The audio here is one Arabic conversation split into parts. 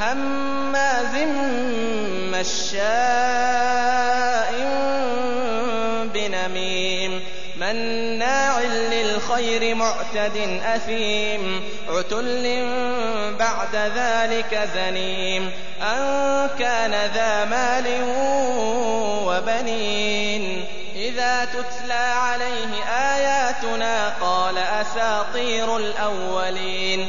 هماز مشاء بنميم مناع للخير معتد أثيم عتل بعد ذلك زنيم أن كان ذا مال وبنين إذا تتلى عليه آياتنا قال أساطير الأولين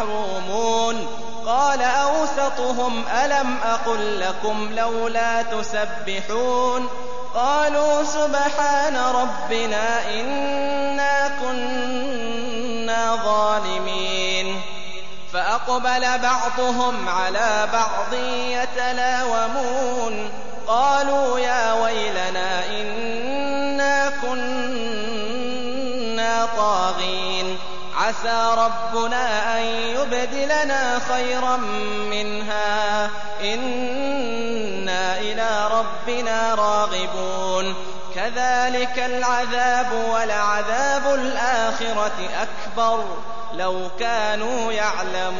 محرومون قال أوسطهم ألم أقل لكم لولا تسبحون؟ قالوا سبحان ربنا إنا كنا ظالمين. فأقبل بعضهم على بعض يتلاومون. قالوا يا ويلنا إنا كنا طاغين. عسى ربنا أن يبدلنا خيرا منها. إنا إلى ربنا راغبون. كذلك العذاب ولعذاب الآخرة أكبر. لو كانوا يعلمون.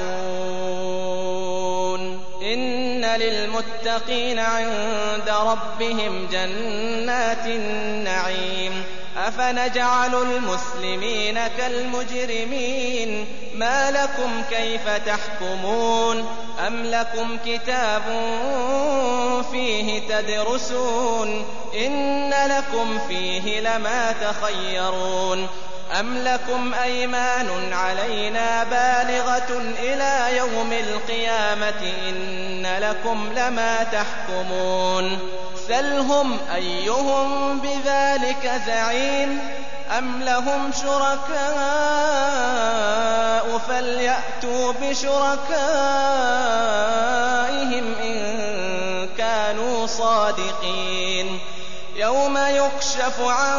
إن للمتقين عند ربهم جنات النعيم. أفنجعل المسلمين كالمجرمين. ما لكم كيف تحكمون؟ أم لكم كتاب فيه تدرسون؟ إن لكم فيه لما تخيرون. أم لكم أيمان علينا بالغة إلى يوم القيامة إن لكم لما تحكمون سلهم أيهم بذلك زعيم أم لهم شركاء فليأتوا بشركائهم إن كانوا صادقين يوم يكشف عن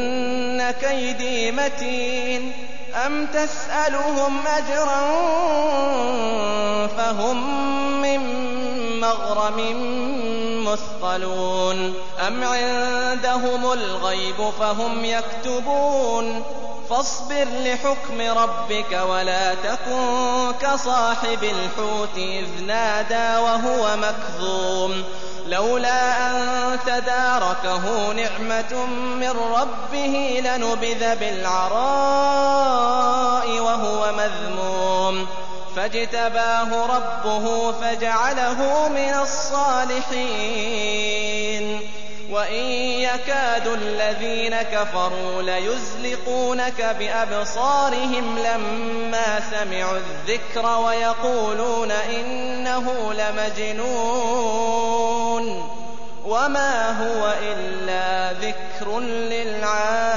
كيدي متين. أم تسألهم أجرا فهم من مغرم مثقلون. أم عندهم الغيب فهم يكتبون. فاصبر لحكم ربك ولا تكن كصاحب الحوت إذ نادى وهو مكظوم. لولا أن تداركه نعمة من ربه لنبذ بالعراء وهو مذموم فاجتباه ربه فجعله من الصالحين وإن يكاد الذين كفروا ليزلقونك بأبصارهم لما سمعوا الذكر ويقولون إنه لمجنون وَمَا هُوَ إِلَّا ذِكْرٌ لِّلْعَالَمِينَ